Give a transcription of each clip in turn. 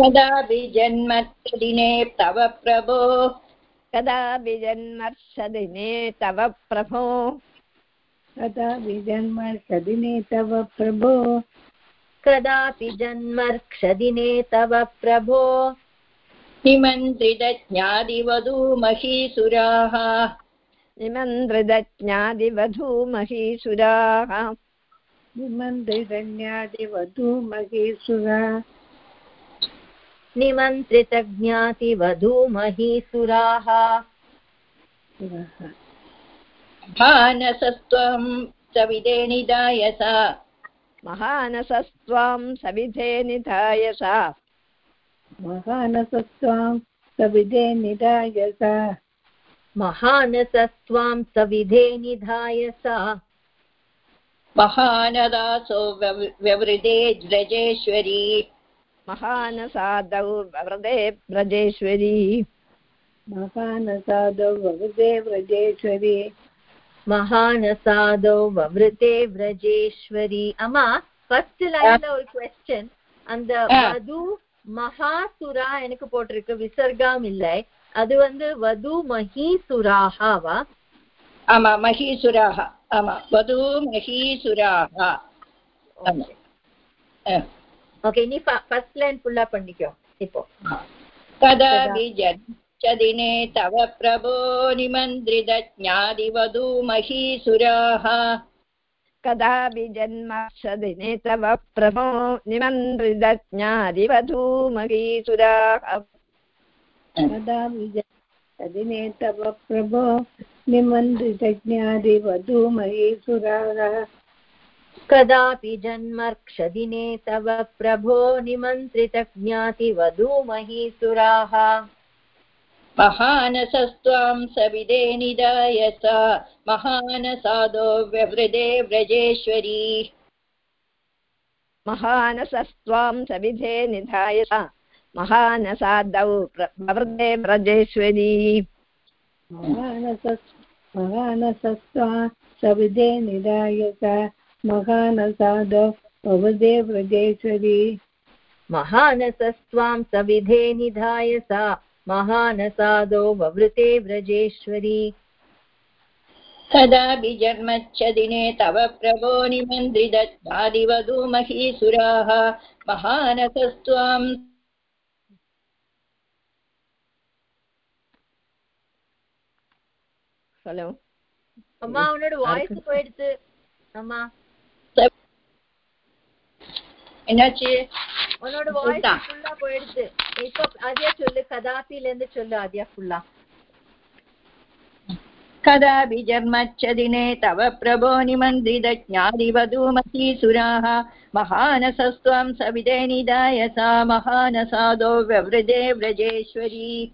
कदापि जन्मदिने तव प्रभो। कदापि जन्मर्षदिने तव प्रभो। कदापि जन्मर्षदिने तव प्रभो। कदापि जन्मर्क्षदिने तव प्रभो। निमन्त्रितज्ञादिवधूमहीसुराः। निमन्त्रितज्ञादिवधूमहीसुराः। निमन्त्रितज्ञादिवधूमहीसुरा। निमन्त्रितज्ञातिवधूमहीसुराः। भानसत्वं सविदे निधाय सा। महानसस्त्वां सविधे निधाय सा। महानसत्वां सविधे निधाय सा। महानसत्वां सविधे निधाय सा। महानदासो व्यव- व्यवृदे व्रजेश्वरी महानसादौ वरदे व्रजेश्वरी महानसादौ ववदे व्रजेश्वरी மகானசாதோ வவ்ருதே விரஜேஸ்வரி அம்மா ஃபர்ஸ்ட் லைன்ல ஒரு கொஸ்டின் அந்த ஆ. வது மகாசுரா எனக்கு போட்டிருக்கு விசர்காம் இல்லை அது வந்து வது மஹீசுராகாவா ஆமா மகீசுராः ஆமா வதூ மகீசுராः ஆமா ஆ. ஓகே நீ ஃபர்ஸ்ட் லைன் ஃபுல்லா பண்ணிக்கோ இப்போ कदापि जन्मदिने तव प्रभो निमन्त्रितज्ञादिवधू महीसुराः कदापि जन्मर्षदिने तव प्रभो निमन्त्रितज्ञादिवधूमहीसुराः कदा विजयदिने तव प्रभो निमन्त्रितज्ञादिवधूमहीसुराः कदापि जन्मर्क्षदिने तव प्रभो निमन्त्रितज्ञातिवधूमहीसुराः। महानसस्त्वां सविदे निधाय सा महानसादो व्यवृदे व्रजेश्वरी। महानसस्त्वां सविधे निधाय सा महानसादौ प्रवृदे व्रजेश्वरी। महानसस् महानसस्त्वा सविधे निधाय सा महानसादौ भवदे व्रजेश्वरी महानसस्त्वां सविधे निधाय सा महानसादो ववृते व्रजेश्वरी कदापि जन्मच्छदिने तव प्रभो निमन्त्रितज्ञादिवधू महीसुराः महानसस्त्वां ஹலோ அம்மா உன்னோட வாய்ஸ் போயிடுச்சு அம்மா என்னாச்சு உன்னோட வாய்ஸ் ஃபுல்லா போயிடுச்சு இப்போ அதே சொல்லு கதாபில இருந்து சொல்லு அதே ஃபுல்லா कदापि जन्मच्छदिने तव प्रभो निमन्त्रितज्ञादिवधू महीसुराः महानसस्त्वां सविदे निधाय सा महानसादो व्यवृदे व्रजेश्वरी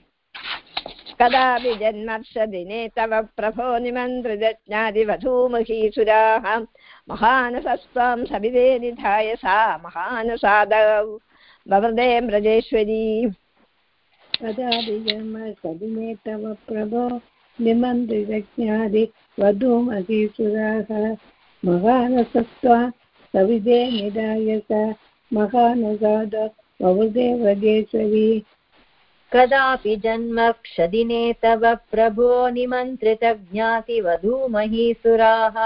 कदापि जन्मर्षदिने तव प्रभो निमन्त्रितज्ञादिवधूमहीसुराः महानसस्त्वां सविदे निधाय सा महानसादौ ववृदे व्रजेश्वरी कदापि जन्मसदिने तव प्रभो निमन्त्रितज्ञादिवधूमहीसुराः महानसस्त्वा सविधे निधाय सा महानसाद भवदे व्रजेश्वरी कदापि जन्मक्षदिने तव प्रभो निमन्त्रितज्ञातिवधूमहीसुराः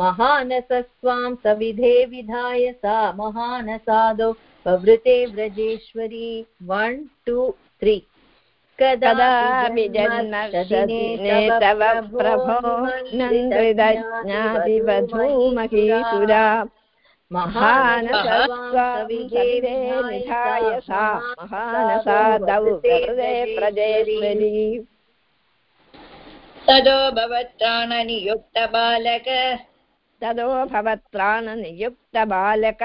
महानसस्त्वां सविधे विधाय सा महानसादो। ववृते व्रजेश्वरी वन् टु त्री कदापि तव प्रभो निधाय सा महानसादौ। वरदे प्रजेश्वरी तदो भवत्राणनियुक्तबालक तदो भवत्राणनियुक्तबालक।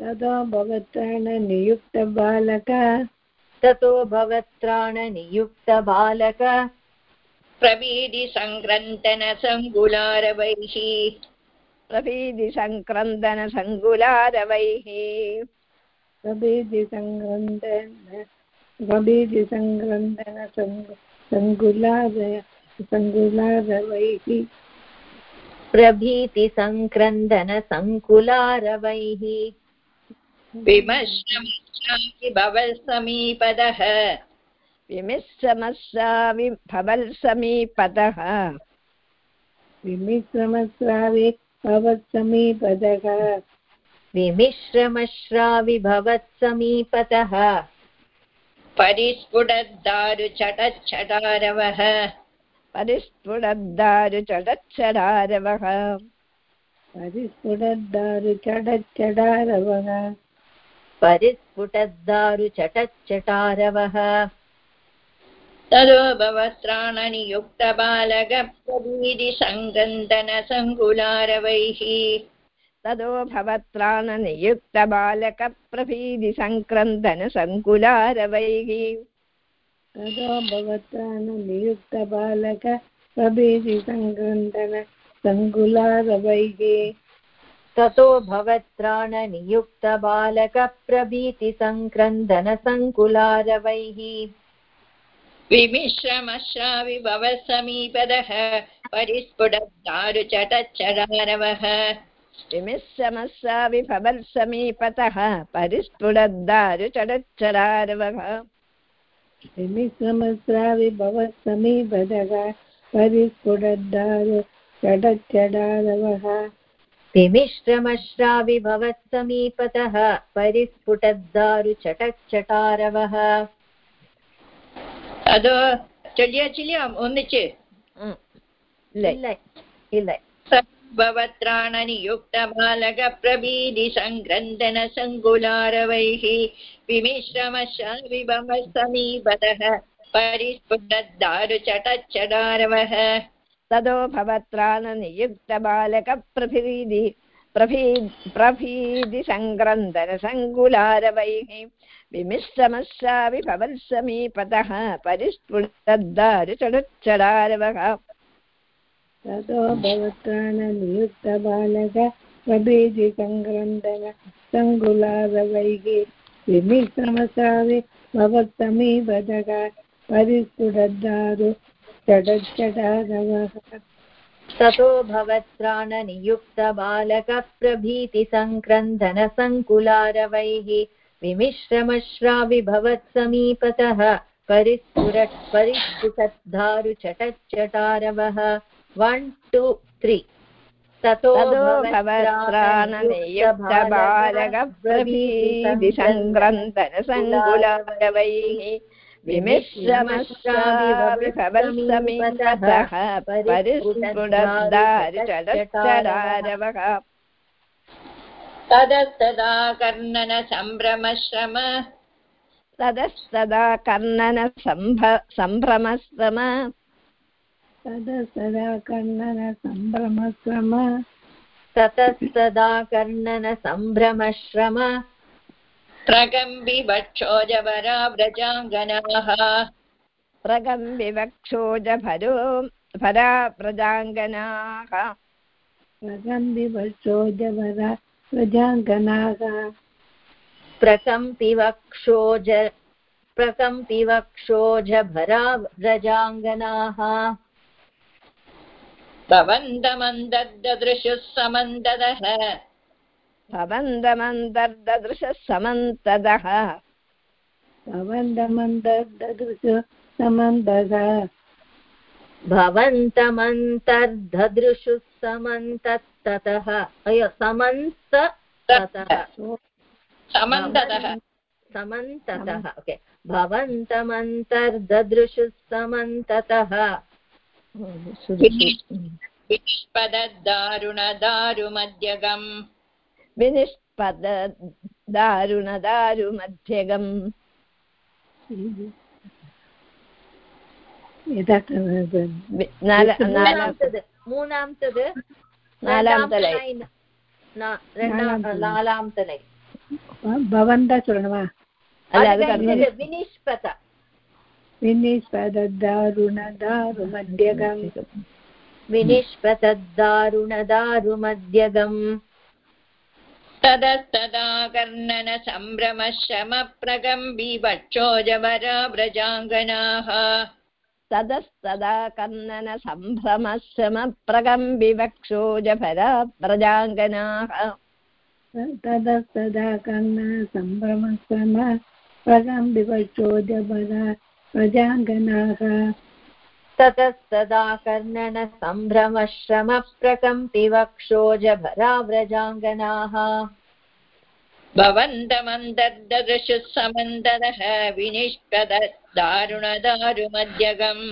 तदा भवत्राणनियुक्तबालक। ततो भवत्राणनियुक्तबालक। प्रवीदिसङ्क्रन्दनसङ्गुलारवैः प्रभीतिसङ्क्रन्दनसङ्कुलारवैः। प्रभेदिसङ्क्रन्दन प्रभेदिसङ्क्रन्दन सङ्कुलार सङ्कुलारवैः। प्रभीतिसङ्क्रन्दनसङ्कुलारवैः विमश्रमश्रामि भवसमीपदः विमिश्रमस्रावि भवल्समीपतः विमिश्रमस्रावे भवत्समीपदः। विमिश्रमश्राविभवत्समीपतः परिस्फुटद्दारुचटच्छटारवः परिस्फुटद्दारुचडच्छडारवः परिस्फुटद्दारुचडच्चडारवः परिस्फुटद्दारुचटच्चटारवः तदो भवत्राणनियुक्तबालकप्रभीतिसङ्गन्दनसङ्कुलारवैः तदो भवत्रानुनियुक्तबालक प्रभेदिसङ्क्रन्दन सङ्कुलारवैः ततो भवत्राणनियुक्तबालकप्रभीतिसङ्क्रन्दनसङ्कुलारवैः विमिश्रमश्राविभवसमीपदः परिस्फुटद्दारुचटच्छटारवः विमिश्रमस्रावि भवल्समीपतः परिस्फुटद्दारुचडच्छडारवः विमिश्रमस्रावि भवत्समीपदः परिस्फुटद्दारु चडच्चडारवः विमिश्रमश्राविभवत्समीपतः परिस्फुटद्दारुचटच्चटारवः അതോ ചൊല്ലിയാ ചൊല്ലിയാ ഒന്നിച്ച് ഉം. ഇല്ലേ भवत्राणनियुक्तबालकप्रबीदिसङ्क्रन्दनसङ्कुलारवैः विमिश्रमशाविभमः समीपतः परिस्फुटद्दारुचटच्छडारवः तदो भवत्राणनियुक्तबालकप्रभीदि प्रभी प्रभीदिसङ्क्रन्दनसङ्कुलारवैः विमिश्रमस्याविभवत्समीपतः परिस्फुटद्दारुचडच्चडारवः ततो भवत्राणनियुक्तबालक प्रभेदिसङ्क्रन्दन सङ्कुलारवैः विमिश्रमसावि भवत्समीपदः परिस्फुटद्दारु चडच्चडारवः ततो भवत्राणनियुक्तबालकप्रभीतिसङ्क्रन्दनसङ्कुलारवैः विमिश्रमश्राविभवत्समीपतः परिस्फुरत् परिस्फुटद्दारुचटच्चटारवः वन् टु त्री ततो तदो भवत्राणनियुक्तबालकप्रभीदिसङ्क्रन्दनसङ्कुलारवैः विमिश्रमश्राविभवत्समीपतः परिस्फुटद्दारुचडच्चडारवः तदस्तदा कर्णनसम्भ्रमश्रम ततस्तदा कर्णनसम्भ सम्भ्रमस्तम तदा सदा कन्नन सम्भ्रमश्रम ततस्तदा कर्णनसम्भ्रमश्रम प्रकम्बिभक्षोजवरा व्रजाङ्गनाः प्रगम्बिवक्षोजभरो भरा प्रजाङ्गनाः प्रगम्बिवशोजवर प्रजाङ्गनाः प्रकम्पिवक्षोज प्रकम्पिवक्षोजभरा व्रजाङ्गनाः भवन्तमन्दद्ददृशुः समन्ददः भवन्दमन्तर्ददृशः समन्तदः भवन्तमन्तर्धदृशुः समन्ततः। अयो समन्त ततः समन्ततः ओके। भवन्तमन्तर्ददृशुः समन्ततः विनिष्पददारुणदारुमध्यगम् विनिष्पददारुणदारुमध्यगम् मूनां तद् नालां तलै नालां तलै भवन्तः चुरण वा विनिष्पत। विनिष्पदद्दारुणदारुमध्यगम्। विनिष्पतद्दारुणदारुमध्यगम् तदस्तदा कर्णनसम्भ्रमश्रमप्रगम् बिभक्षोजवराव्रजाङ्गनाः तदस्तदा कर्णनसम्भ्रमश्रमप्रगम् बिभक्षोजभराव्रजाङ्गनाः तदस्तदा कर्णनसम्भ्रमश्रम प्रगम् बिभक्षोजभरा प्रजाङ्गनाः ततस्तदा कर्णन सम्भ्रमश्रमप्रकम्पिवक्षोजभराव्रजाङ्गनाः भवन्तमन्तर्ददृशुः समन्ततः विनिष्पद दारुणदारुमध्यगम्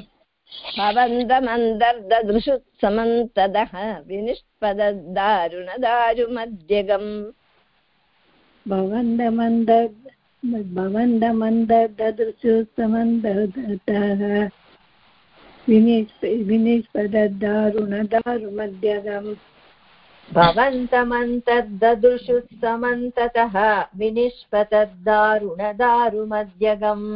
भवन्तमन्तर्ददृशुत्समन्तदः विनिष्पददारुणदारुमध्यगम् भवन्दमन्द भवन्दमन्ददृशु समन्दतः विनिष्पददारुणदारुमध्यगम् भवन्तमन्तर्ददृशुः समन्ततः विनिष्पतद्दारुणदारुमध्यगम्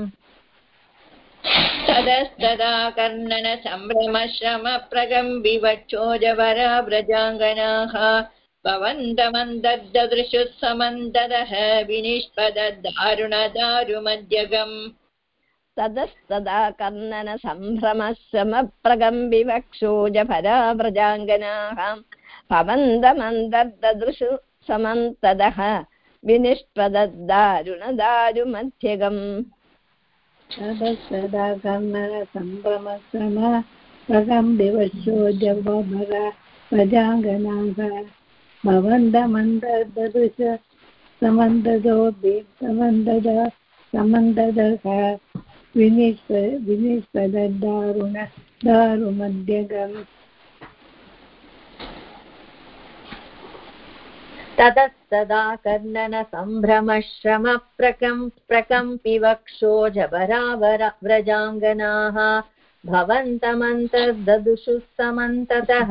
ततस्तदा कर्णन सम्भ्रमश्रमप्रगम्बिवक्षोजवराव्रजाङ्गनाः भवन्तमन्तर्ददृशुः समन्ततः विनिष्पद दारुणदारुमध्यगम् ततस्तदा कर्णन सम्भ्रमश्रमप्रगम्बिवक्षोजभराव्रजाङ्गनाः भवन्तमन्तर्ददृशु समन्तदः विनिष्पददारुणदारुमध्यगम् ततस्तदा कर्णन सम्भ्रमश्रम प्रकम्बिवशोजवभर प्रजाङ्गनाः भवन्दमन्ददृश समन्ददोऽपि समन्दद समन्ददः विनिष्प विनिष्पददारुण दारुमध्यगम्। ततस्तदा कर्णन सम्भ्रमश्रमप्रकम् प्रकम्पिवक्षोजभरावर व्रजाङ्गनाः समन्ततः।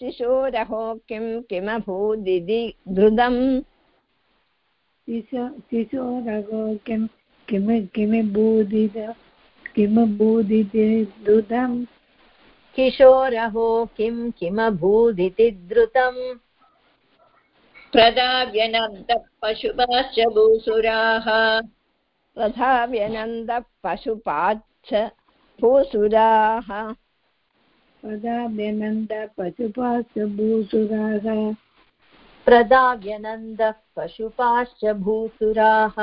शिशोरहो किं किमभूदिति धृतम् शिशो शिशोरगो किं किमि किमि बूदित किमबूदिते दुदम् किशोरहो किं किमभूदिति द्रुतम् प्रदाव्यनन्तः पशुपाश्च भूसुराः। तथा व्यनन्दः पशुपाच्छ भूसुराः। पदाभ्यनन्द पशुपाश्च भूसुराः प्रदाव्यनन्दः पशुपाश्च भूसुराः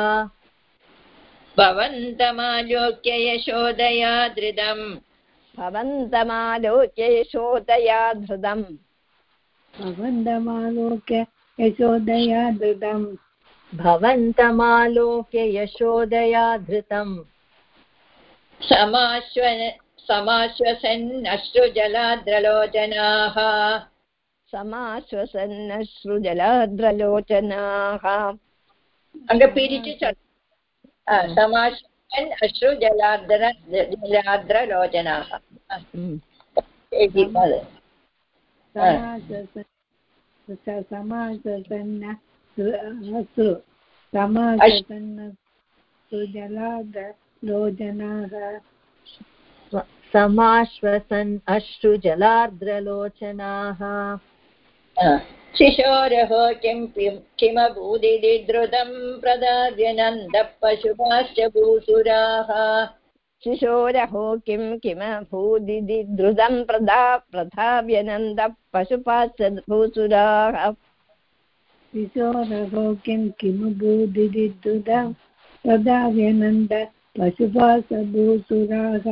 भवन्तमालोक्य यशोदया धृतम्। भवन्तमालोक्य यशोदया धृतम्। भवन्दमालोक्य यशोदया धृतम्। भवन्तमालोक्य यशोदया धृतम्। समाश्वन समाश्वसन्नश्रुजलाद्रलोचनाः। समाश्वसन्नश्रुजलाद्रलोचनाः। समाश्वसन् अश्रुजलाद्र जलाद्रलोचनाः समासन्न सुजलाद्रलोचनाः समाश्वसन् अश्रुजलार्द्रलोचनाः शिशोरहो किं किमभूदिति द्रुतं प्रदाव्यनन्दः पशुपाश्च भूसुराः शिशोरहो किं किमभूदिति द्रुतं प्रदा प्रधाव्यनन्दः पशुपाश्च भूसुराः किशोरहो किं किमभूदिति दुदं तदाव्यनन्द पशुपासभूसुराः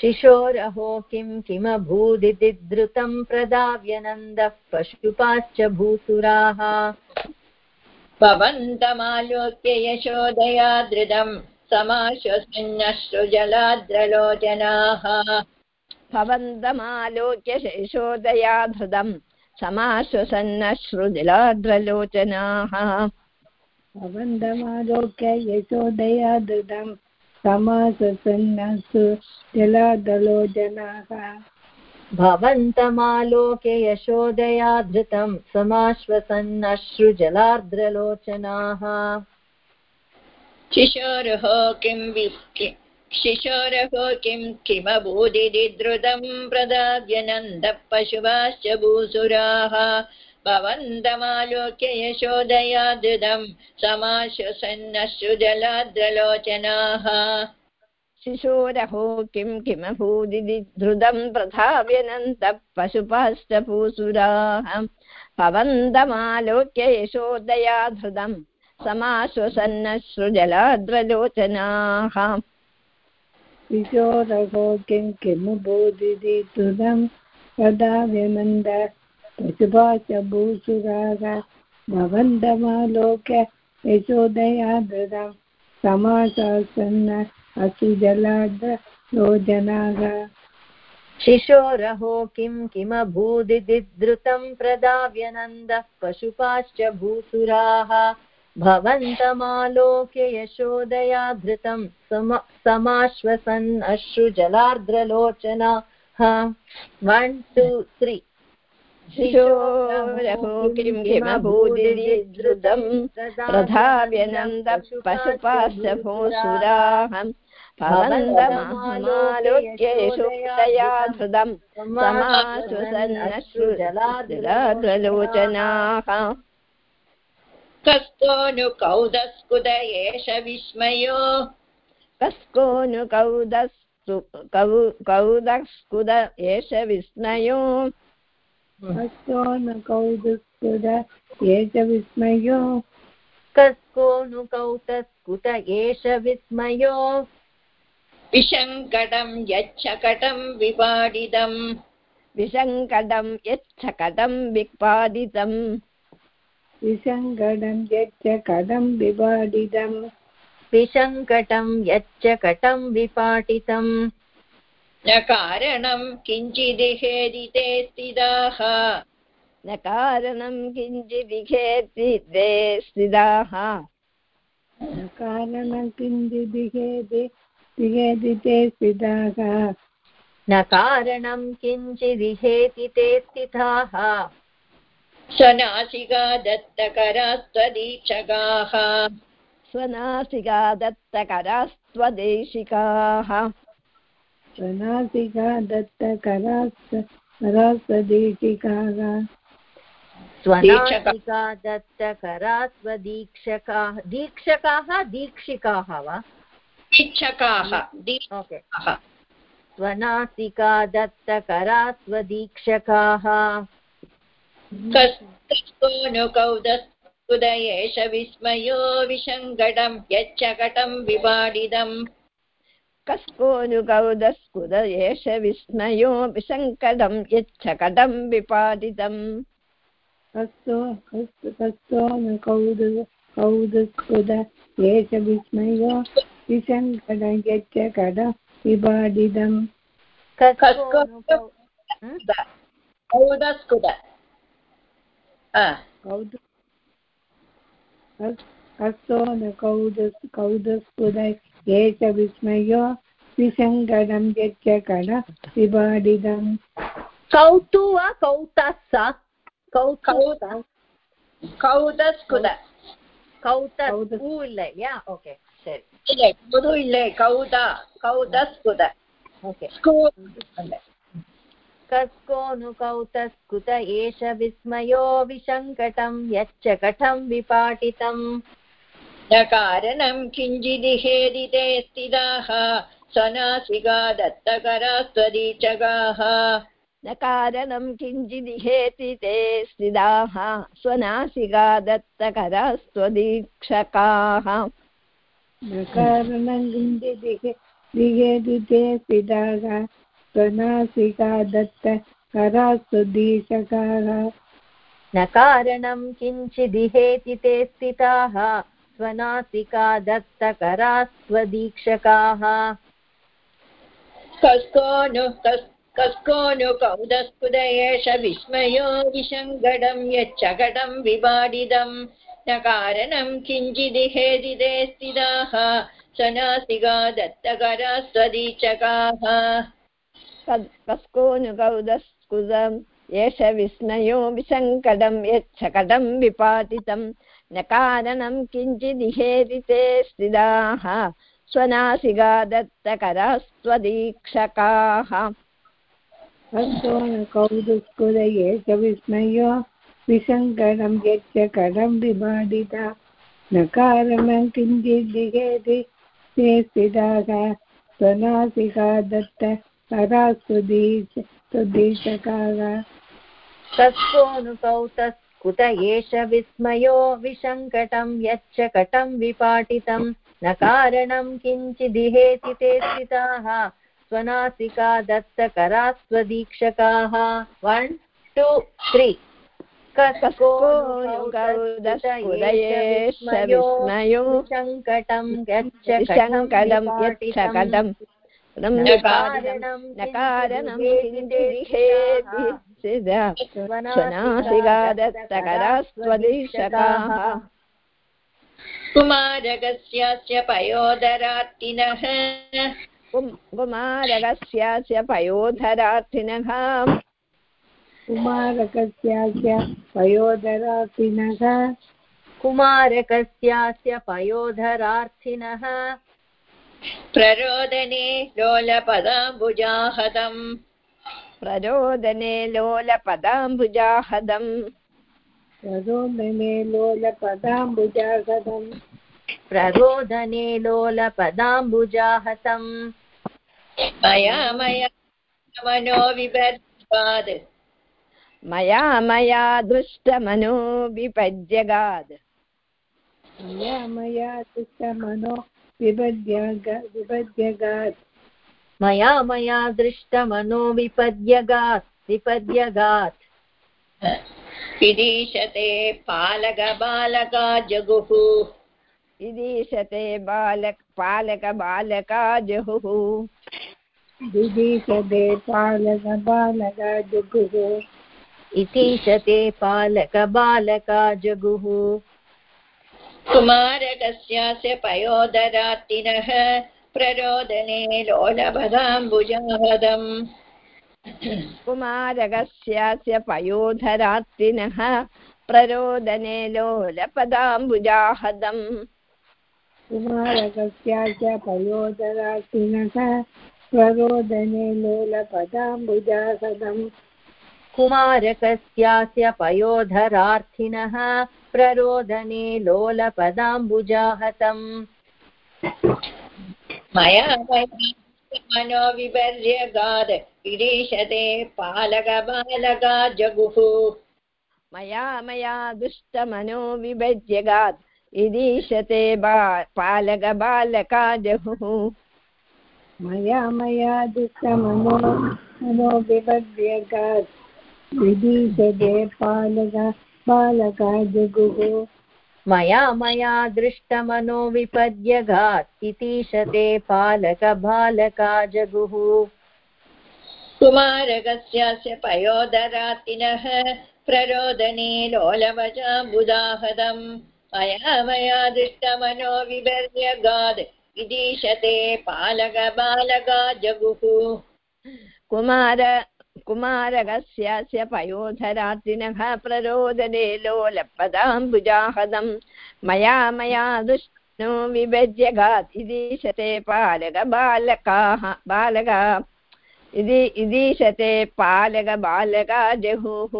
शिशोरहो किं किमभूदिति धृतं प्रदाव्यनन्दः पशुपाश्च भूसुराः। भवन्तमालोक्य यशोदया धृतम् समाश्वसन्नश्रुजलाद्रलोचनाः भवन्तमालोक्य यशोदया धृतं समाश्वसन्नश्रुजलाद्रलोचनाः भवन्दमालोक्य यशोदया धृतं समाससन्नसु जलादलोचनाः भवन्तमालोक्य यशोदया धृतं समाश्वसन्नश्रुजलार्द्रलोचनाः शिशोरुः किं शिशोरः किं किमभूदिधृतं प्रदाव्यनन्दः पशुवाश्च भूसुराः। भवन्तमालोक्य यशोदया धृतं समाश्वसन्नश्रुजलाद्रलोचनाः शिशोरहो किं किमभूदिति धृतं प्रधाव्यनन्तः पशुपाश्च पूसुराः भवन्तमालोक्य यशोदया धृतं समाश्वसन्नश्रुजलाद्रलोचनाः किं किमुबोधिति तुदं तदा व्यनन्द पशुभाच भूसुराः भवन्तमालोक्य यशोदया धृतं समाशासन्न असुजलाद्रलोचनाः शिशोरहो किं किमभूदिति धृतं प्रदाव्यनन्दः पशुपाश्च भूसुराः। भवन्तमालोक्य यशोदया धृतं समाश्वसन् अश्रुजलार्द्रलोचनाः। वन् टु त्री शिशोरहो किं प्रधाव्यनन्दः समाश्वसन्नश्रुजलाद्रलोचनाः कस्तो नु कौदस्कुद एष विस्मयो कस्कोनु कौदस्तु कौ कौदस्कुद एष विस्मयो? हस्तो न कौदुस्कुद एष विस्मयो। कस्को नु कौतस्कुत एष विस्मयो। विशङ्कटं यच्छकटं विपाडितम् विसङ्कटं यच्छकटं विपादितम्। विसङ्गडं यच्च कदं विबाडितम् विशङ्कटं यच्च कटं विपाटितम् न कारणं किञ्चिदिहेदिते स्थिताः न कारणं किञ्चिदिहेदिते स्थिताः न कारणं किञ्चिदिहेदि दिहेदिते स्थिताः न कारणं किञ्चिदिहेति ते स्थिताः स्वनासिका दत्तकरास्त्वदीक्षकाः। स्वनासिका दत्तकरास्त्वदेशिकाः स्वनासिका दत्तकरास्त करास्तदीशिकाः स्वनासिका दत्तकरा स्वदीक्षकाः दीक्षकाः दीक्षिकाः वा? ओके स्वनासिका दत्तकरा स्वदीक्षकाः कस्तो नु कौदस्कुदयेष विस्मयो विशङ्कटं यच्छकटं विपाडितम् कस्कोनुगौदस्कुद एष विस्मयो विसङ्कटं यच्छकटं विपादितम्। हस्तो हस्त हस्तो न कौदु कौदुस्कुद एष विस्मयो विसङ्कटं कड विबाडितम् कस्कोनुकौ- हं? कौदस्कुद कौदु। हस्- न कौदस् कौदस्कुद एष विस्मयो विसङ्कटं यच्च कड विबाडितम् कौतु वा कौतस्सा कौतस्सा கௌதஸ்குத கௌதஸ் கௌதஸ். ஊ இல்லையா ஓகே சரி இல்லை புது இல்லை கௌதா கௌதஸ்குத ஓகே ஸ்கூ कस्कोनु कौतस्कुत एष विस्मयो विशङ्कटं यच्च कटं विपाटितम् न कारणं किञ्चिदिहेदिते स्थिताः स्वनासिका दत्तकरा स्वदीचकाः न कारणं किञ्चिदिहेति ते स्थिताः स्वनासिका दत्तकरास्त्वदीक्षकाः। न कारणं किञ्चिदिह दिहेदिते स्थिताः स्वनासिका दत्त करास्तुदीशकाः न कारणं किञ्चिदिहेति ते स्थिताः स्वनासिका दत्तकरास्वदीक्षकाः कस्को नु कस्को नु विस्मयो विशङ्कटं यच्छकटं विपाडितम् न कारणं किञ्चिदिहेदिते स्थिताः स्वनासिका दत्तकरा स्वदीचकाः कस्कोनुगौदस्कुदम् एष विस्मयो विसङ्कटं यच्छकटं विपातितं न कारणं किञ्चिदिहेति ते स्थिताः। स्वनासिका दत्तकरास्त्वदीक्षकाः। कौतुस्कुद एष विस्मयो विसङ्कटं यच्च कटं विबाधिता न कारणं किञ्चिद्दिहेति ते स्थिताः। स्वनासिका दत्त करास्त्वदीक्षकाः तत्त्वोऽनुकौतस्कुत एष विस्मयो विसङ्कटं यच्च कटं विपाटितं। न कारणं किञ्चिदिहेति ते स्थिताः। स्वनासिका दत्तकरा स्वदीक्षकाः वन् टु त्रि विस्मयो विसङ्कटं यच्च विसङ्कटं यच्छकटं न कारणं न कारणं किञ्चिदिहेति सिदा स्वनासिका दत्तकरास्त्वदीक्षकाः कुमारकस्यास्य पयोदरार्तिनः कुमारकस्यास्य पयोधरार्थिनः कुमारकस्यास्य पयोधरार्थिनः प्ररोदने लोलपदाम्बुजाहतम् प्ररोदने लोलपदाम्बुजाहदम् प्ररोदने लोलपदाम्बुजागदम् प्ररोदने लोलपदाम्बुजाहतम् मया मया मनो मया मया दृष्टमनो विपद्यगाद् मया मया दुष्टमनो विभज्यगात् मया मया दृष्टमनो विपद्यगात्। विपद्यगात् विदीशते पालकबालका जगुः। विदीशते बालक पालकबालका जहुः विदीशते पालक बालक जुगुः। इतीशते पालकबालका जगुः। कुमारकस्यास्य पयोदरार्तिनः प्ररोदने लोलपदाम्बुजाहदम् कुमारकस्यास्य पयोधरार्तिनः प्ररोदने लोलपदाम्बुजाहदम् कुमारकस्यास्य पयोदरासिनः प्ररोदने लोलपदाम्बुजासदम् कुमारकस्यास्य पयोधरार्थिनः प्ररोदने लोलपदाम्बुजाहतम्। मया मनो विदीशते पालकबालका जगुः मया मया दुष्टमनो विभज्यगात् इदीशते बा पालकबालका जहुः मया मया दुष्टमनो मनो विभव्यगात् विदीशते पालक बालका जगुः मया मया दृष्टमनो विपद्यगात् इतीशते पालकबालका जगुः कुमारकस्यास्य पयोदरातिनः प्ररोदने लोलवजाम्बुदाहदम्। मया मया दृष्टमनो विपर्यगात् विदीशते पालकबालका जगुः कुमार कुमारकस्यास्य पयोधरार्थिनः प्ररोदने लोलपदाम्बुजाहदम्। मया मया दुष्टो विभज्यगात् इदीशते पालकबालकाः बालका इति इदीशते पालकबालका जहुः।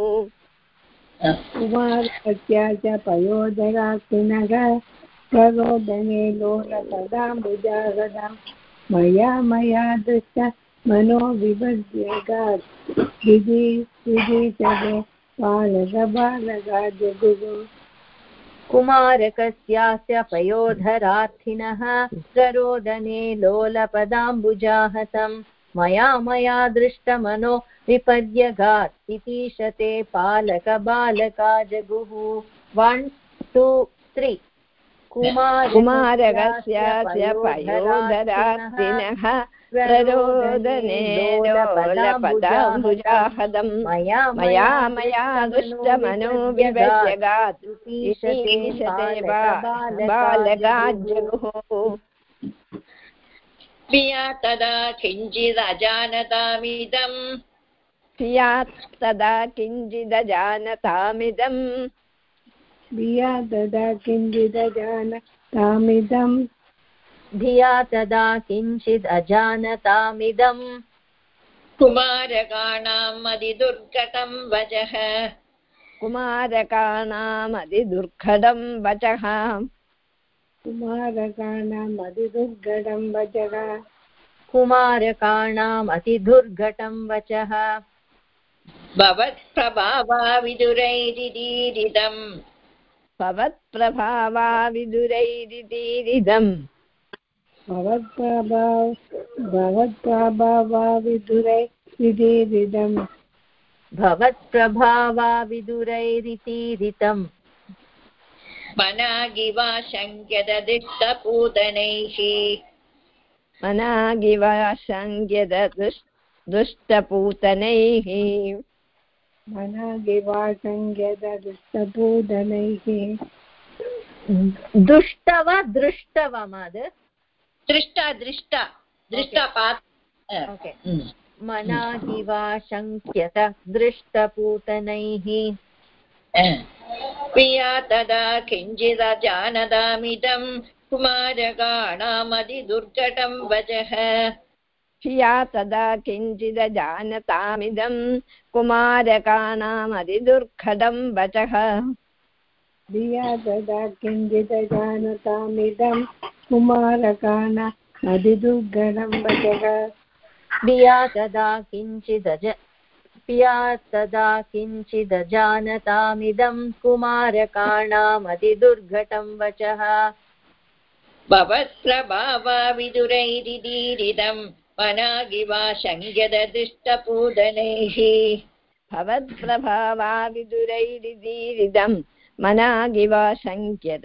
कुमारकस्यास्य पयोदरासिनः प्ररोदने लोलपदाम्बुजागदम् मया मया दृष्ट मनो विभज्यगात् विधि विधीशते बालकबालका जगुः कुमारकस्यास्य पयोधरार्थिनः प्ररोदने लोलपदाम्बुजाहतम् मया मया दृष्टमनो विपद्यगात् इतीशते पालकबालका जगुः वन् टु त्री कुमारकस्यास्य पयोधरार्थिनः लोलपदाम्बुजाहदम्। मया मया मया दुष्टमनो विभज्यगात् इतीशते बा- बालकाज्जगुः प्रिया तदा किञ्चिदजानतामिदम्। स्यात् तदा किञ्चिदजानतामिदम्। तदा किञ्चिदजानतामिदम्। धिया तदा किञ्चित् अजानतामिदम्। कुमारकाणाम् वचः। कुमारकाणामधिदुर्घटं वचः। कुमारकाणाम् वचः। कुमारकाणामतिदुर्घटं वचः। भवत्प्रभावा विदुरैरिदीरिदम् भवत्प्रभावा विदुरैरितीरिदम् भवत्प्रभाव भवत्प्रभावा विदुरै विधिरिदम् भवत्प्रभावा विदुरैरितीरितम् मनागिवा शङ्क्यददिष्टपूतनैः दुष्टपूतनैः मनागिवासङ्गदुष्टपूदनैः दुष्ट वा दृष्ट वा माद् दृष्टा दृष्टा दृष्टा पात् ओके Mm. मनागिवा शङ्क्यत दृष्टपूतनैः। प्रिया तदा किञ्चिदजानदामिदम् कुमारकाणामधिदुर्घटं वचः धिया तदा किञ्चिदजानतामिदं कुमारकाणामधिदुर्घटं वचः धिया तदा किञ्चिदजानतामिदं कुमारकाण अधिदुर्गणं वचः प्रिया तदा किञ्चिदज प्रिया तदा किञ्चिदजानतामिदं कुमारकाणामतिदुर्घटं वचः। भवत्प्रभावा विदुरैरिदीरिदम् मनागिवा शङ्क्यददृष्टपूदनैः भवत्प्रभावा विदुरैरिदीरिदं मनागिवा शङ्क्यत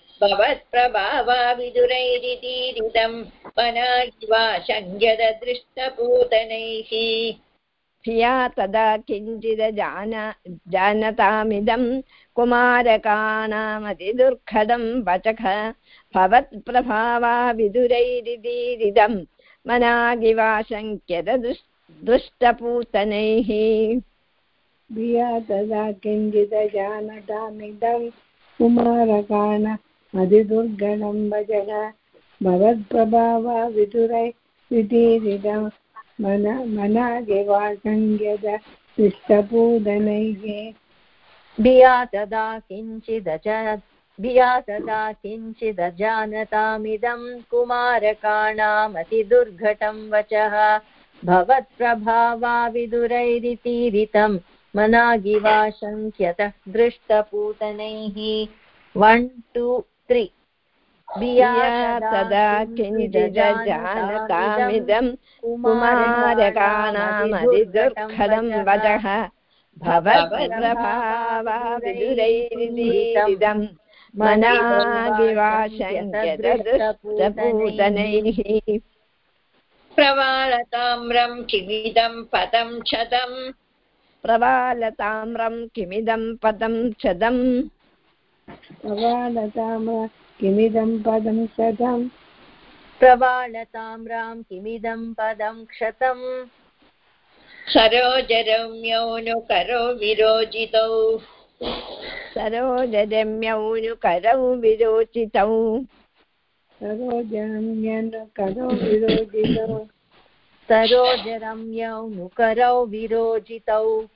भवत्प्रभावा विदुरैरिदीरिदम् मनागिवा शङ्क्यददृष्टपूतनैः धिया तदा किञ्चिदजान जानतामिदं कुमारकाणामतिदुर्घटं वचः भवत्प्रभावा विदुरैरिदीरिदं मनागिवा शङ्क्यत दुष् दुष्टपूतनैः। धिया तदा किञ्चिदजानतामिदं कुमारकाण अधिदुर्गणं भजः भवत्प्रभावा विदुरै विधिरिदं मन मनागिवासङ्गद दृष्टपूदनैः भिया तदा किञ्चिदज भिया तदा किञ्चिदजानतामिदं कुमारकाणामतिदुर्घटं वचः। भवत्प्रभावा विदुरैरितीरितं मनागिवा शङ्क्यत दृष्टपूतनैः। One two three. तदा किञ्चिदजानतामिदं कुमारकाणामधिदुर्घटं वचः भवत्प्रभावा विदुरैरिदीरिदं प्रवालताम्रं किमिदं पदं क्षतम् प्रवालताम्रं किमिदं पदं क्षदम् प्रवालताम किमिदं पदं सदम् प्रवालताम्रां किमिदं पदं क्षतम्। सरोजरम्यौ नु करो विरोचितौ। सरोजरम्यौनुकरौ विरोचितौ। सरोजम्यन् करो विरोधितो सरोजरम्यौ नुकरौ विरोजितौ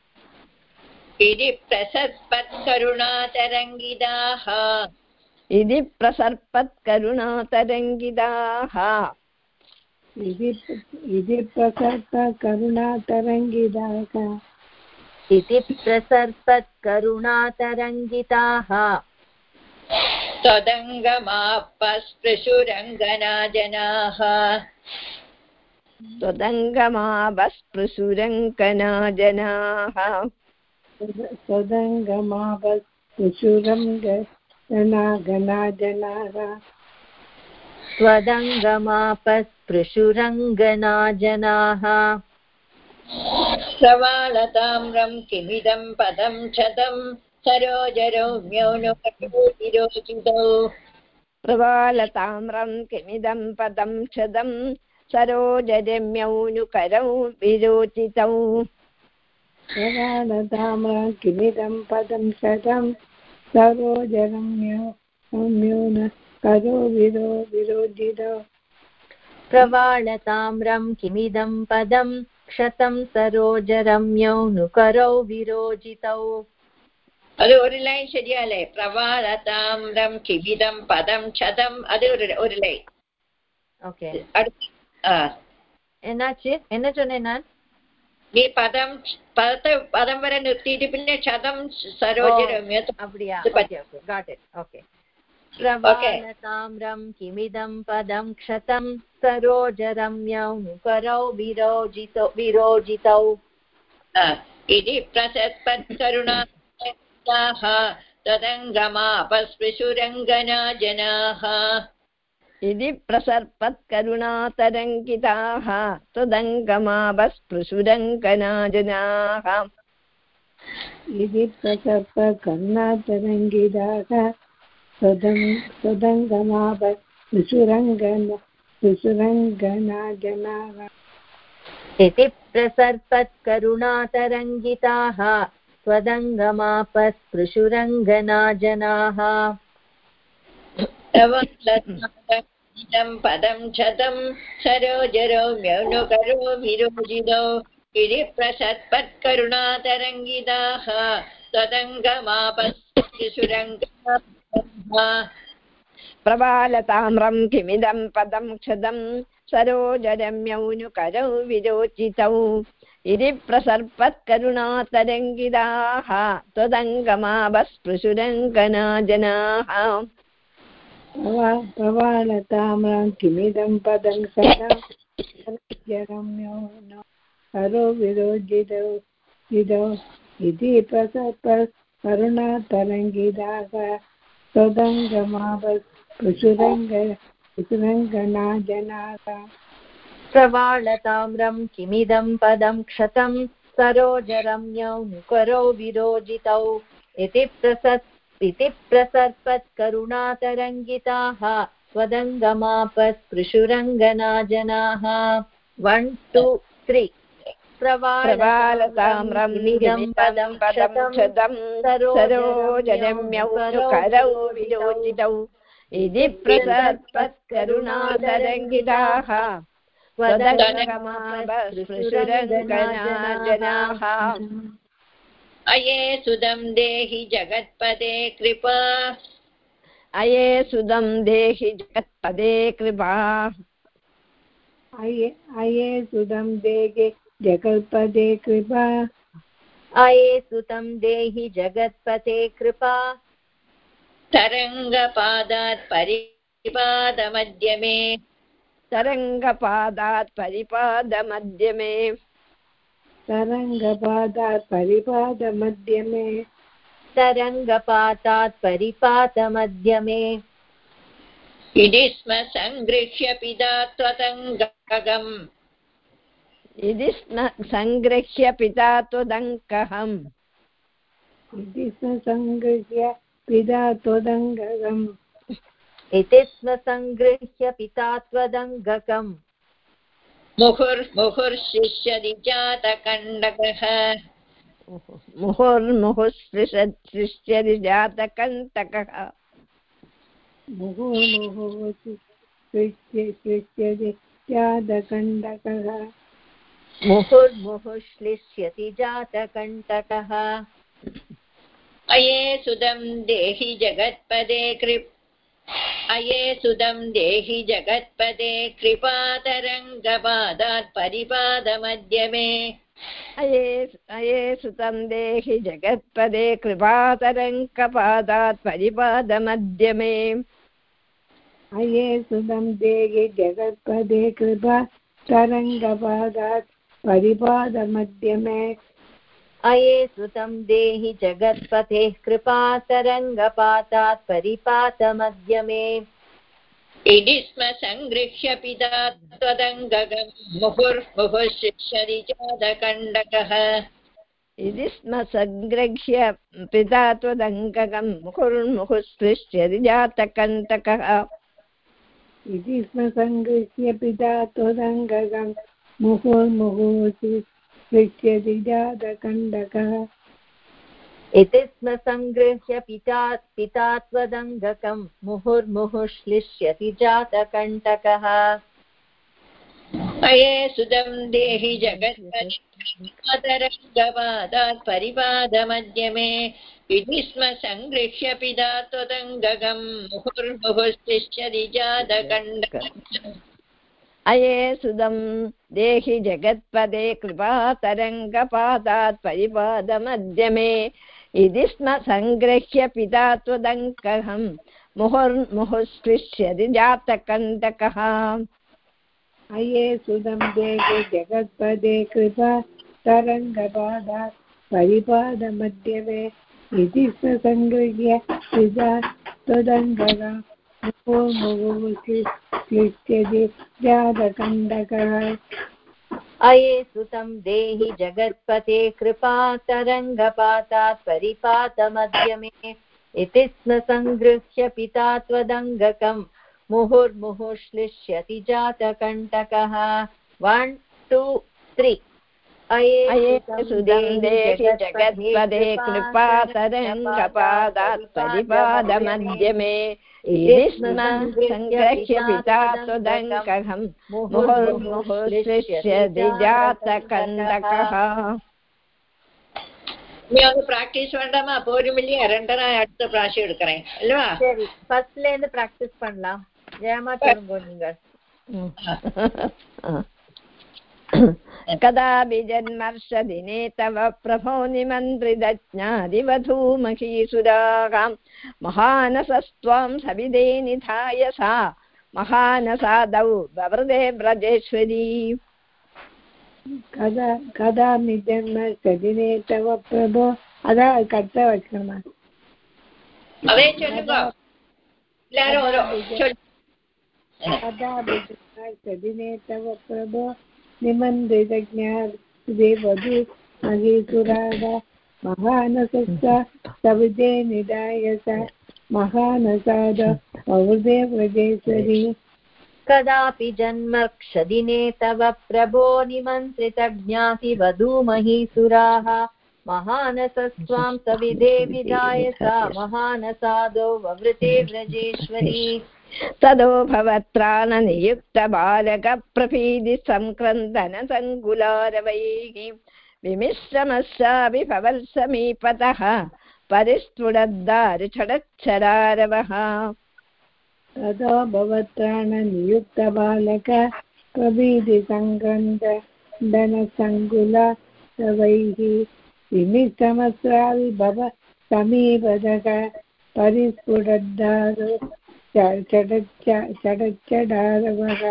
इति प्रसत्पत्करुणातरङ्गिताः इति प्रसर्पत्करुणातरङ्गिताः इति प्रसर्पकरुणातरङ्गिदाः इति प्रसर्पत्करुणातरङ्गिताः त्वदङ्गमापस्पृशुरङ्गनाजनाः। त्वदङ्गमावस्पृशुरङ्कना जनाः प्रवालताम्रं किमिदं पदं शतं सरोजरौम्यौ नुरोचितौ प्रवालताम्रं किमिदं पदं क्षदं सरोजरम्यौनुकरौ विरोचितौ। तदा किमिदं पदं शतं सरोजरम्यो न करो विरो विरोजित प्रवालताम्रं किमिदं पदं क्षतं सरोजरम्यौ नुकरौ विरोजितौ। അത് ഒരു ലൈൻ ശരിയല്ലേ? പ്രവാളതാമ്രം കിമിതം പദം ക്ഷതം അത് ഒരു ഒരു ലൈൻ. ഓക്കെ. എന്നാച്ച് എന്നാ நீ பதம் பதத்தை பதம் வரை நிறுத்திட்டு பின்ன சதம் சரோஜரம்ய அப்படியா இது okay okay got it okay प्रवालताम्रं किमिदं पदं क्षतं सरोजरम्यौ मुकरौ विरोजितौ विरोजितौ इति प्रसत्पत्करुणाः तदङ्गमापस्पृशुरङ्गना जनाः इति प्रसर्पत्करुणातरङ्किताः त्वदङ्गमाभस्पृशुरङ्कनाजनाः इति प्रसर्प कर्णातरङ्गिदाः सदं सदङ्गमाप सुरङ्गन सुरङ्गना जनाः इति प्रसर्पत्करुणातरङ्गिताः त्वदङ्गमापस्पृशुरङ्गना जनाः इदं पदं शतं सरोजरौम्यनुकरो विरोजितौ इति प्रसत्पत्करुणातरङ्गिताः त्वदङ्गमापस्पृशुरङ्गना प्रबालताम्रं किमिदं पदं क्षदं सरोजरम्यौनुकरौ विरोचितौ। इति प्रसर्पत्करुणातरङ्गिताः त्वदङ्गमाभस्पृशुरङ्गना जनाः प्रवालताम्रं किमिदं, पदं सदं रम्यो न करो विरोजितौ जिदौ इति करुणातरङ्गिदाः जनाः प्रवाळताम्रं किमिदं, पदं, क्षतं, सरोजरम्यौ मुकरौ विरोजितौ, इति प्रसत् प्रसर्पत्करुणातरङ्गिताः त्वदङ्गमापस्पृशुरङ्गना जनाः वन् टु त्री पदं विरोचितौ इति प्रसर्पत्करुणातरङ्गिताः जनाः अये सुदं देहि जगत्पदे कृपा। अये सुदं देहि जगत्पदे कृपा। अये अये सुदं देगे जगल्पदे कृपा। अये सुतं देहि जगत्पते कृपा। तरङ्गपादात् परिपादमध्यमे तरङ्गपादात् परिपादमध्यमे तरङ्गपादात् परिपादमध्यमे तरङ्गपातात् परिपातमध्यमे इति स्म सङ्गृह्य पिता त्वतङ्गकम् इति स्म सङ्गृह्य पिता त्वदङ्कहम् इति स सङ्गृह्य पिता त्वदङ्गकम्। इति स्म सङ्गृह्य पिता त्वदङ्गकम्। मुहुर्मुहुर्शिष्यति जातकण्डकः मुहुर्मुहुःसृष्यति जातकण्टकः सृष्यति मुहुर्मुहुश्लिष्यति जातकण्टकः अये सुदं देहि जगत्पदे कृप्। अये सुदं देहि जगत्पदे कृपातरङ्गपादात् परिपादमध्यमे अये अये सुतं देहि जगत्पदे कृपातरङ्कपादात् परिपादमध्यमे अये सुदं देहि जगत्पदे कृपा तरङ्गपादात् परिपादमध्यमे अये सुतं देहि जगत्पतेः कृपातरङ्गपातात् परिपातमध्यमे इति स्म सङ्गृह्य पिता त्वदङ्गगं मुहुर्मुहुः जातकण्डकः इति स्म सङ्गृह्य पिता त्वदङ्गकं मुहुर्मुहुःसृष्ट्यति जातकण्टकः इति स्म सङ्गृह्य पिता त्वदङ्गकं मुहुर्मुहुः सृष्यति जातकण्डकः इति स्म सङ्गृह्य पिता पिता त्वदङ्गकं मुहुर्मुहुश्लिष्यति जातकण्टकः अये सुदं देहि जगत्परिपादरङ्गपादात् परिपादमध्यमे इति स्म सङ्गृह्य पिता त्वदङ्गकं मुहुर्मुहुस्तिष्ठति जातकण्डकः अये सुदं देहि जगत्पदे कृपातरङ्गपादात् परिपादमध्यमे। इति स्म सङ्गृह्य पिता त्वदङ्कहं। मुहुर्मुहुस्पृश्यति जातकण्टकः। अये सुदं देहे जगत्पदे कृपा तरङ्गपादात् परिपादमध्यमे। इति स सङ्गृह्य पिता जातकण्डकः अये सुतं देहि जगत्पते कृपातरङ्गपातात् परिपातमध्यमे इति स्म सङ्गृह्य पिता त्वदङ्गकं मुहुर्मुहुश्लिष्यति जातकण्टकः। वन् टु त्री अये जगत्पदे कृपातरङ्गपादात् स्म सङ्गृह्य पिता त्वदङ्कहं मुहुर्मुहुर्सृष्य द्विजातकन्दकः நீ வந்து பிராக்டிஸ் வேண்டாமா போருமில்லையே ரெண்டு நான் அடுத்த பிராஷம் எடுக்கிறேன் இல்லவா சரி ஃபர்ஸ்ட்ல இருந்து பிராக்டிஸ் பண்ணலாம் ஜெயமா திரும்ப நீங்கள் कदापि जन्मर्षदिने तव प्रभो निमन्त्रिदज्ञादिवधूमहीसुरागां महानसस्त्वां सविदे निधाय सा। महानसादौ बवृदे व्रजेश्वरी कदा कदा निजन्मर्षदिने तव प्रभो अतः कर्तव्यक्रमः कदा विजन्मर्षदिने तव प्रभो महानसस्स सविदे निदायस महानसाद अवृदे व्रजेश्वरी कदापि जन्मक्षदिने तव प्रभो निमन्त्रितज्ञातिवधूमहीसुराः महानसस्त्वां सविधे विधाय सा महानसादो ववृते व्रजेश्वरी तदो भवत्राननियुक्तबालकप्रभीतिसङ्क्रन्दनसङ्कुलारवैः विमिश्रमस्यापि भवत्समीपतः परिस्फुटद्दारुछडच्छडारवः ततो भवत्राणनियुक्तबालक प्रभीतिसङ्क्रन्दनसङ्कुल तवैः विमिश्रमस्राविभव समीपतः परिस्फुटद्दारु षडच्चडारवः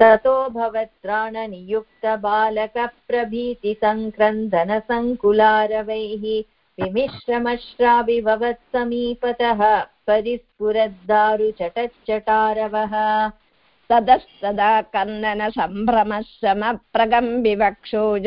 ततो भवत्राणनियुक्तबालकप्रभीतिसङ्क्रन्दनसङ्कुलारवैः विमिश्रमश्राभिभवत्समीपतः परिस्फुरद्दारुचटच्चटारवः ततस्तदा कन्दनसम्भ्रमः समप्रगम्बिवक्षोज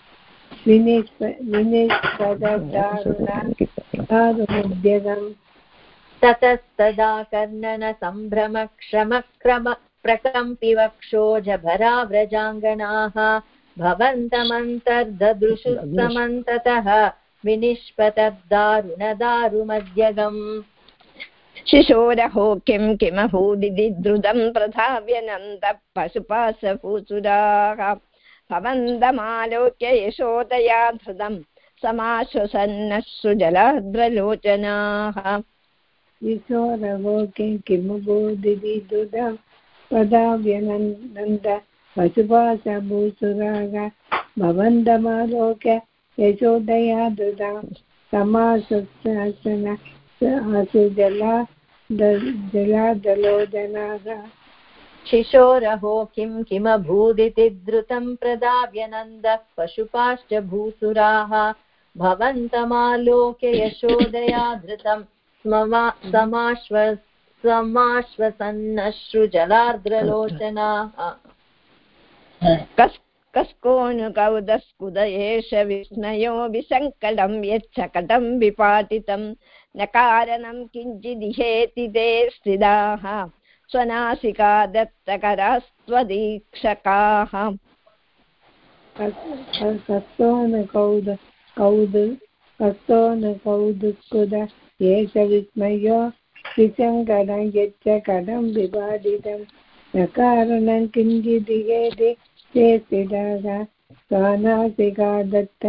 ततस्तदा कर्णनसम्भ्रमक्षमक्रम प्रकम्पिवक्षोजभराव्रजाङ्गनाः भवन्तमन्तर्ददृशु समन्ततः विनिष्पतद्दारुणदारुमध्यगम् शिशोरहो किं किमहूदिति द्रुतं प्रधाव्यनन्दः पशुपाशभूसुराः भवन्तमालोक्य यशोदया धृतं समाश्वसन्नः सुजलाद्रलोचनाः। किशोरवोके किमुबोधिदुदं प्रदाव्यनन्द पशुपाशभूसुराग भवन्तमालोक्य यशोदया दृढा समासुसन आसु जला जलादलोचनाः शिशोरहो किं किमभूदिति द्रुतं प्रदाव्यनन्दः पशुपाश्च भूसुराः भवन्तमालोक्य यशोदया धृतं समाश्व समाश्वसन्नश्रुजलार्द्रलोचनाः। कस् कस्कोऽनुकौदस्कुद एष विस्मयो विसङ्कटं यच्छकटं विपाटितं न कारणं किञ्चिदिहेति ते स्थिताः। स्वनासिका दत्तकरास्त्वदीक्षकाः। कस्तोनकौद कौद कस्तोनकौदुस्कुद एष विस्मयो विसङ्कटं यच्च कटं विपाटितं न कारणं किञ्चिदिहेति ते स्थिताः स्वानासिका दत्त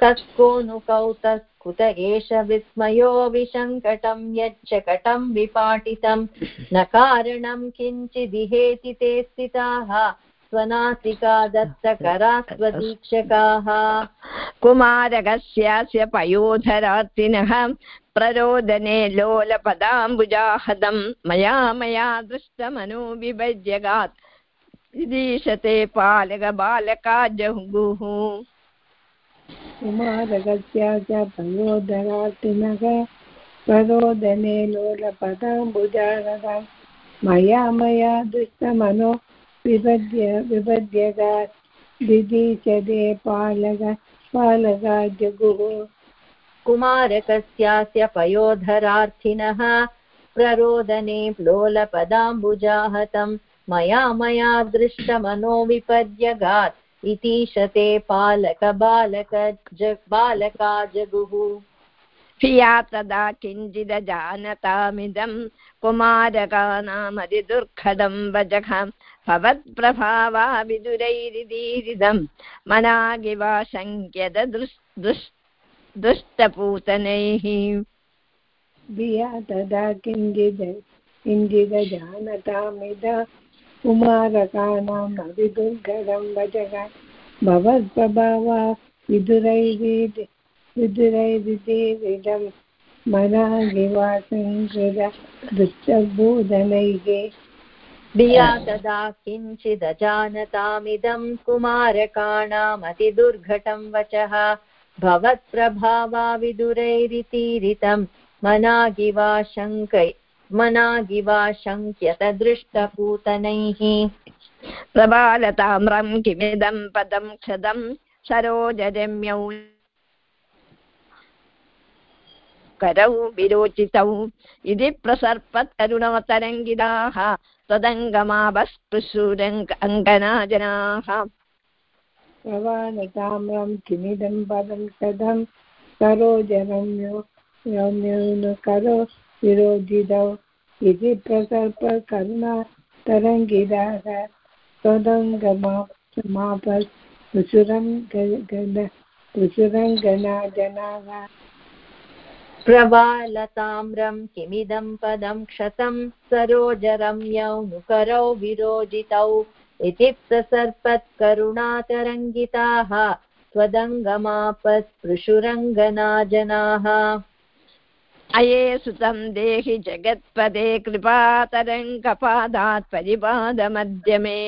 करास्त्वदीक्षकाः कस्कोऽनुकौतस्कुत एष विस्मयो विशङ्कटं यच्च कटं विपाटितं। न कारणं किञ्चिदिहेति ते स्थिताः। स्वनासिका दत्तकरा स्वदीक्षकाः कुमारकस्यास्य पयोधरार्थिनः प्ररोदने लोलपदाम्बुजाहदं। मया मया दृष्टमनो विभज्यगात् विदीशते पालकबालका जहुगुः च पयोधरार्थिनः प्ररोदने लोलपदाम्बुजानः मया मया दृष्टमनो पालक पालका जगुः। कुमारकस्यास्य पयोधरार्थिनः प्ररोदने मया मया दृष्टमनो इतीशते पालकबालक बालका जगुः। धिया तदा किञ्चिदजानतामिदं कुमारकानामतिदुर्घटं वचः भवत्प्रभावा विदुरैरिदीरिदं। मनागिवा शङ्क्यत दुस् दुष्टपूतनैः। धिया तदा किञ्चित् किञ्चिदजानतामिद कुमारकाणाम् अभिदुर्घटं वचः भवत्प्रभावा विदुरैरीति विदुरैरिदीरिदं मनागिवासङ्कृत दुष्टभूतनैः धिया तदा किञ्चिदजानतामिदं कुमारकाणामतिदुर्घटं वचः। भवत्प्रभावा विदुरैरितीरितं मनागिवा शङ्कै मनागिवा शङ्क्यत दृष्टपूतनैः प्रबालताम्रं किमिदं पदं क्षदं सरोजरम्यौ करौ विरोचितौ। इति प्रसर्पतरुणोतरङ्गिताः त्वदङ्गमावस्पृशुरङ्ग अङ्गनाजनाः। प्रवालताम्रं किमिदं पदं सदं सरोजरम्यो रम्यो करो विरोधितौ इति प्रसर्पकरुणा तरङ्गिताः त्वदङ्गमापस् पुसुरं पुसुरङ्गना जनाः प्रवालताम्रं किमिदं पदं क्षतं सरोजरम्यौ नुकरौ विरोजितौ इति प्रसर्पत्करुणातरङ्गिताः त्वदङ्गमापस्पृशुरङ्गना अये सुतं देहि जगत्पदे कृपातरङ्गपादात् परिपादमध्यमे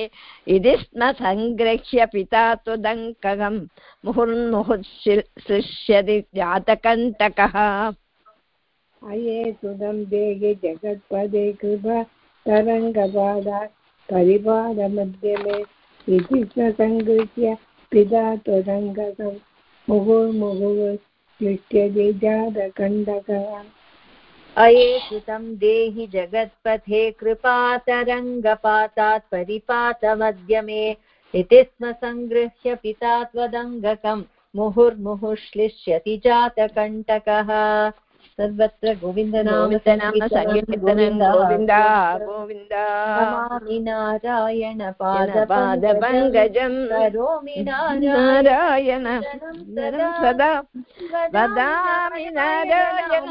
इति स्म सङ्गृह्य पिता त्वदङ्कगं। मुहुर्मुहुः जातकण्टकः अये सुदं देहि जगत्पदे कृपा तरङ्गपादात् परिपादमध्यमे इति स सङ्गृह्य पिता त्वदङ्गकं मुहुर्मुहुः जातकण्डकः अये देहि जगत्पथे कृपातरङ्गपातात् परिपातमध्यमे। इति स्म सङ्गृह्य पिता त्वदङ्गकं मुहुर्मुहुश्लिष्यति जातकण्टकः। सर्वत्र गोविन्दनाम नाम सङ्कीर्तनं गोविन्द गोविन्द नमामि नारायण पादपङ्कजं करोमि नारायण नारायण सदा वदामि नारायण